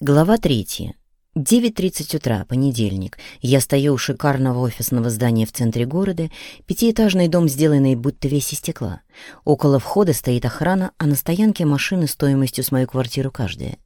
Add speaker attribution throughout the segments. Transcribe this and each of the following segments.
Speaker 1: Глава третья. 9.30 утра, понедельник. Я стою у шикарного офисного здания в центре города, пятиэтажный дом, сделанный будто весь из стекла. Около входа стоит охрана, а на стоянке машины стоимостью с мою квартиру каждая.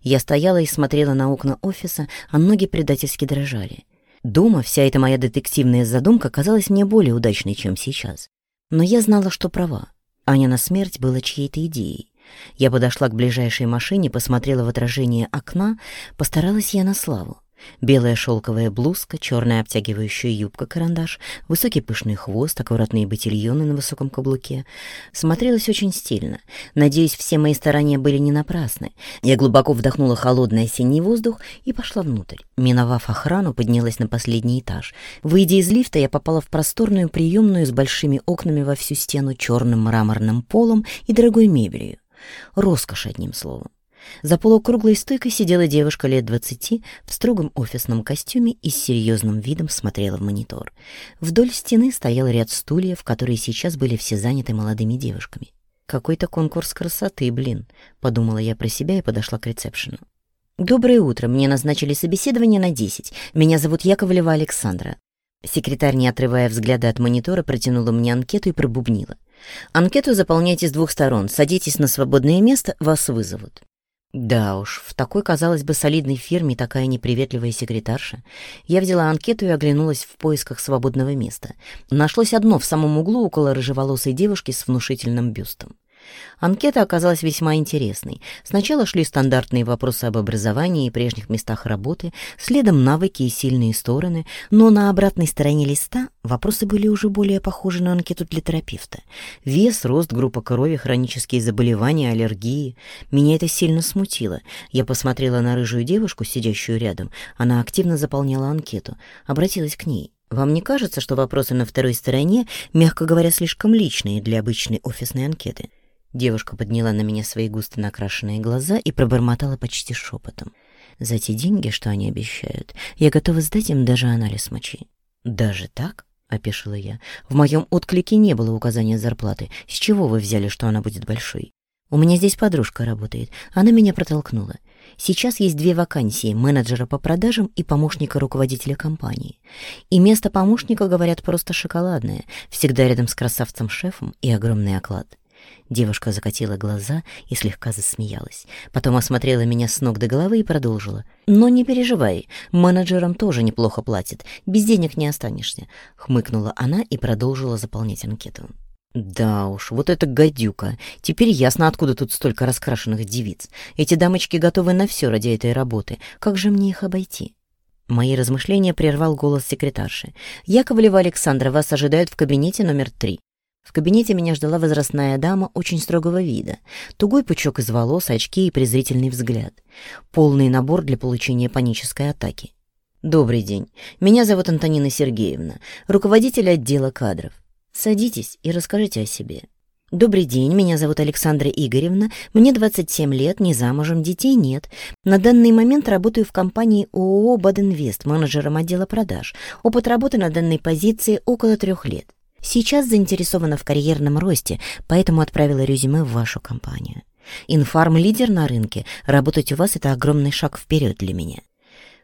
Speaker 1: Я стояла и смотрела на окна офиса, а ноги предательски дрожали. Дома вся эта моя детективная задумка казалась мне более удачной, чем сейчас. Но я знала, что права. Аня на смерть была чьей-то идеей. Я подошла к ближайшей машине, посмотрела в отражение окна, постаралась я на славу. Белая шелковая блузка, черная обтягивающая юбка-карандаш, высокий пышный хвост, аккуратные ботильоны на высоком каблуке. Смотрелась очень стильно. Надеюсь, все мои старания были не напрасны. Я глубоко вдохнула холодный осенний воздух и пошла внутрь. Миновав охрану, поднялась на последний этаж. Выйдя из лифта, я попала в просторную приемную с большими окнами во всю стену, черным мраморным полом и дорогой мебелью. Роскошь, одним словом. За полукруглой стойкой сидела девушка лет двадцати в строгом офисном костюме и с серьезным видом смотрела в монитор. Вдоль стены стоял ряд стульев, которые сейчас были все заняты молодыми девушками. «Какой-то конкурс красоты, блин», — подумала я про себя и подошла к ресепшену. «Доброе утро. Мне назначили собеседование на десять. Меня зовут Яковлева Александра». Секретарь, не отрывая взгляда от монитора, протянула мне анкету и пробубнила. Анкету заполняйте с двух сторон. Садитесь на свободное место, вас вызовут. Да уж, в такой, казалось бы, солидной фирме такая неприветливая секретарша. Я взяла анкету и оглянулась в поисках свободного места. Нашлось одно в самом углу около рыжеволосой девушки с внушительным бюстом. Анкета оказалась весьма интересной. Сначала шли стандартные вопросы об образовании и прежних местах работы, следом навыки и сильные стороны, но на обратной стороне листа вопросы были уже более похожи на анкету для терапевта. Вес, рост, группа крови, хронические заболевания, аллергии. Меня это сильно смутило. Я посмотрела на рыжую девушку, сидящую рядом. Она активно заполняла анкету. Обратилась к ней. Вам не кажется, что вопросы на второй стороне, мягко говоря, слишком личные для обычной офисной анкеты? Девушка подняла на меня свои густо накрашенные глаза и пробормотала почти шепотом. «За те деньги, что они обещают, я готова сдать им даже анализ мочи». «Даже так?» — опешила я. «В моем отклике не было указания зарплаты. С чего вы взяли, что она будет большой?» «У меня здесь подружка работает. Она меня протолкнула. Сейчас есть две вакансии — менеджера по продажам и помощника руководителя компании. И место помощника, говорят, просто шоколадное, всегда рядом с красавцем-шефом и огромный оклад. Девушка закатила глаза и слегка засмеялась. Потом осмотрела меня с ног до головы и продолжила. «Но не переживай, менеджерам тоже неплохо платят. Без денег не останешься», — хмыкнула она и продолжила заполнять анкету. «Да уж, вот это гадюка. Теперь ясно, откуда тут столько раскрашенных девиц. Эти дамочки готовы на все ради этой работы. Как же мне их обойти?» Мои размышления прервал голос секретарши. «Яковлева Александра, вас ожидают в кабинете номер три. В кабинете меня ждала возрастная дама очень строгого вида. Тугой пучок из волос, очки и презрительный взгляд. Полный набор для получения панической атаки. «Добрый день. Меня зовут Антонина Сергеевна, руководитель отдела кадров. Садитесь и расскажите о себе». «Добрый день, меня зовут Александра Игоревна, мне 27 лет, не замужем, детей нет. На данный момент работаю в компании ООО «Бадинвест» менеджером отдела продаж. Опыт работы на данной позиции около трех лет. Сейчас заинтересована в карьерном росте, поэтому отправила резюме в вашу компанию. Инфарм-лидер на рынке. Работать у вас — это огромный шаг вперед для меня.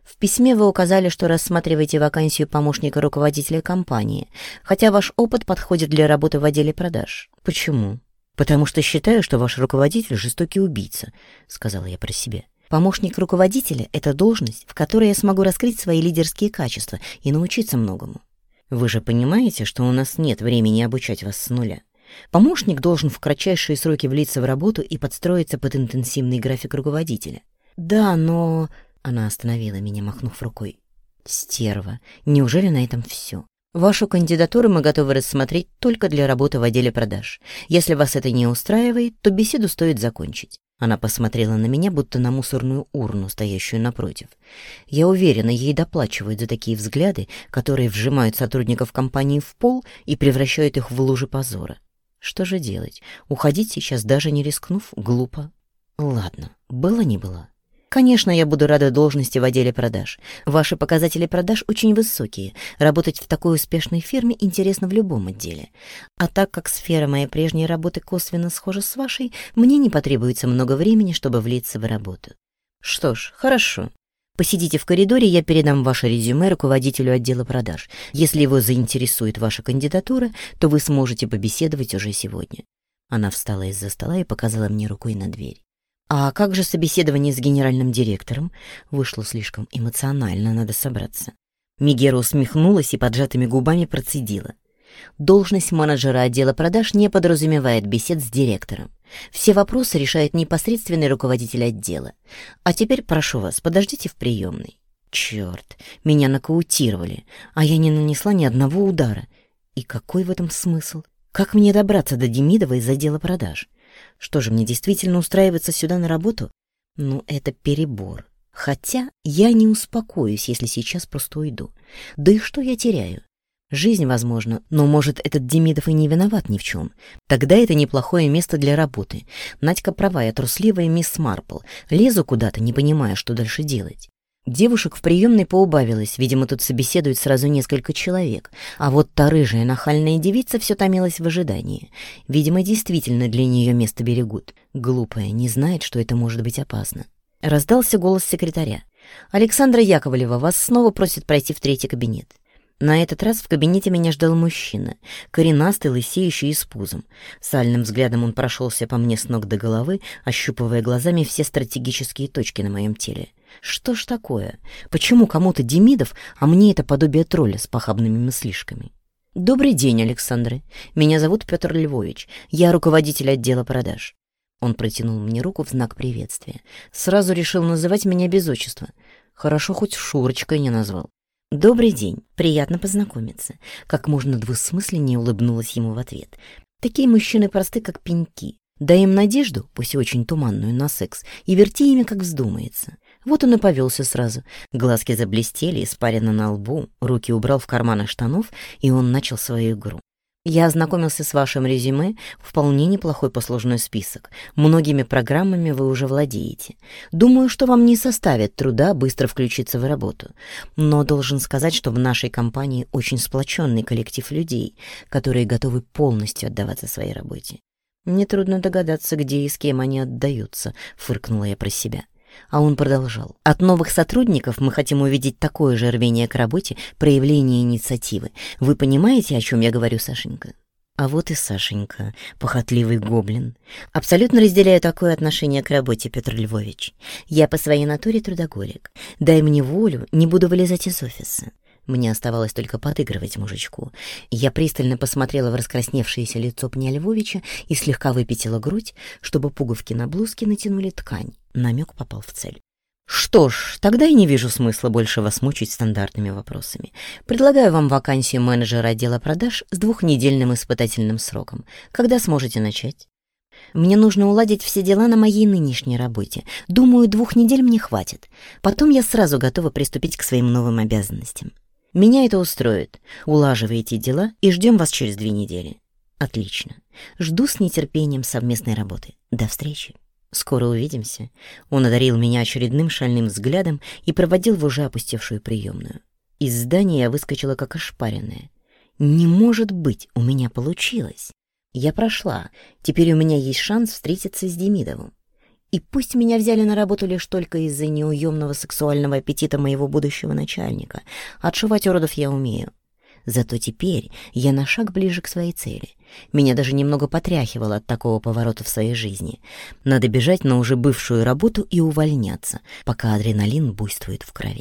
Speaker 1: В письме вы указали, что рассматриваете вакансию помощника руководителя компании, хотя ваш опыт подходит для работы в отделе продаж. Почему? Потому что считаю, что ваш руководитель — жестокий убийца, — сказала я про себя. Помощник руководителя — это должность, в которой я смогу раскрыть свои лидерские качества и научиться многому. Вы же понимаете, что у нас нет времени обучать вас с нуля. Помощник должен в кратчайшие сроки влиться в работу и подстроиться под интенсивный график руководителя. Да, но... Она остановила меня, махнув рукой. Стерва. Неужели на этом все? Вашу кандидатуру мы готовы рассмотреть только для работы в отделе продаж. Если вас это не устраивает, то беседу стоит закончить. Она посмотрела на меня, будто на мусорную урну, стоящую напротив. Я уверена, ей доплачивают за такие взгляды, которые вжимают сотрудников компании в пол и превращают их в лужи позора. Что же делать? Уходить сейчас, даже не рискнув, глупо. Ладно, было не было. Конечно, я буду рада должности в отделе продаж. Ваши показатели продаж очень высокие. Работать в такой успешной фирме интересно в любом отделе. А так как сфера моей прежней работы косвенно схожа с вашей, мне не потребуется много времени, чтобы влиться в работу. Что ж, хорошо. Посидите в коридоре, я передам ваше резюме руководителю отдела продаж. Если его заинтересует ваша кандидатура, то вы сможете побеседовать уже сегодня. Она встала из-за стола и показала мне рукой на дверь. А как же собеседование с генеральным директором? Вышло слишком эмоционально, надо собраться. Мигера усмехнулась и поджатыми губами процедила. Должность менеджера отдела продаж не подразумевает бесед с директором. Все вопросы решает непосредственный руководитель отдела. А теперь прошу вас, подождите в приемной. Черт, меня нокаутировали, а я не нанесла ни одного удара. И какой в этом смысл? Как мне добраться до Демидова из отдела продаж? Что же, мне действительно устраиваться сюда на работу? Ну, это перебор. Хотя я не успокоюсь, если сейчас просто уйду. Да и что я теряю? Жизнь, возможно, но, может, этот Демидов и не виноват ни в чем. Тогда это неплохое место для работы. Надька права, я трусливая мисс Марпл. Лезу куда-то, не понимая, что дальше делать. Девушек в приемной поубавилось, видимо, тут собеседуют сразу несколько человек. А вот та рыжая нахальная девица все томилась в ожидании. Видимо, действительно для нее место берегут. Глупая, не знает, что это может быть опасно. Раздался голос секретаря. «Александра Яковлева, вас снова просит пройти в третий кабинет». На этот раз в кабинете меня ждал мужчина, коренастый, лысеющий и с пузом. Сальным взглядом он прошелся по мне с ног до головы, ощупывая глазами все стратегические точки на моем теле. Что ж такое? Почему кому-то Демидов, а мне это подобие тролля с похабными мыслишками? «Добрый день, Александры. Меня зовут Петр Львович. Я руководитель отдела продаж». Он протянул мне руку в знак приветствия. Сразу решил называть меня без отчества. Хорошо, хоть Шурочкой не назвал. «Добрый день, приятно познакомиться», — как можно двусмысленнее улыбнулась ему в ответ. «Такие мужчины просты, как пеньки. Дай им надежду, пусть и очень туманную, на секс, и верти ими, как вздумается». Вот он и повелся сразу. Глазки заблестели, испарено на лбу, руки убрал в карманы штанов, и он начал свою игру. Я ознакомился с вашим резюме, вполне неплохой послужной список. Многими программами вы уже владеете. Думаю, что вам не составит труда быстро включиться в работу. Но должен сказать, что в нашей компании очень сплоченный коллектив людей, которые готовы полностью отдаваться своей работе. Нетрудно догадаться, где и с кем они отдаются, фыркнула я про себя. А он продолжал. От новых сотрудников мы хотим увидеть такое же рвение к работе, проявление инициативы. Вы понимаете, о чем я говорю, Сашенька? А вот и Сашенька, похотливый гоблин. Абсолютно разделяю такое отношение к работе, Петр Львович. Я по своей натуре трудоголик. Дай мне волю, не буду вылезать из офиса. Мне оставалось только подыгрывать мужичку. Я пристально посмотрела в раскрасневшееся лицо пня Львовича и слегка выпятила грудь, чтобы пуговки на блузке натянули ткань. Намек попал в цель. Что ж, тогда я не вижу смысла больше вас мучить стандартными вопросами. Предлагаю вам вакансию менеджера отдела продаж с двухнедельным испытательным сроком. Когда сможете начать? Мне нужно уладить все дела на моей нынешней работе. Думаю, двух недель мне хватит. Потом я сразу готова приступить к своим новым обязанностям. Меня это устроит. Улаживайте дела и ждем вас через две недели. Отлично. Жду с нетерпением совместной работы. До встречи. Скоро увидимся. Он одарил меня очередным шальным взглядом и проводил в уже опустевшую приемную. Из здания я выскочила как ошпаренная. Не может быть, у меня получилось. Я прошла. Теперь у меня есть шанс встретиться с Демидовым. И пусть меня взяли на работу лишь только из-за неуемного сексуального аппетита моего будущего начальника, отшивать уродов я умею. Зато теперь я на шаг ближе к своей цели. Меня даже немного потряхивало от такого поворота в своей жизни. Надо бежать на уже бывшую работу и увольняться, пока адреналин буйствует в крови.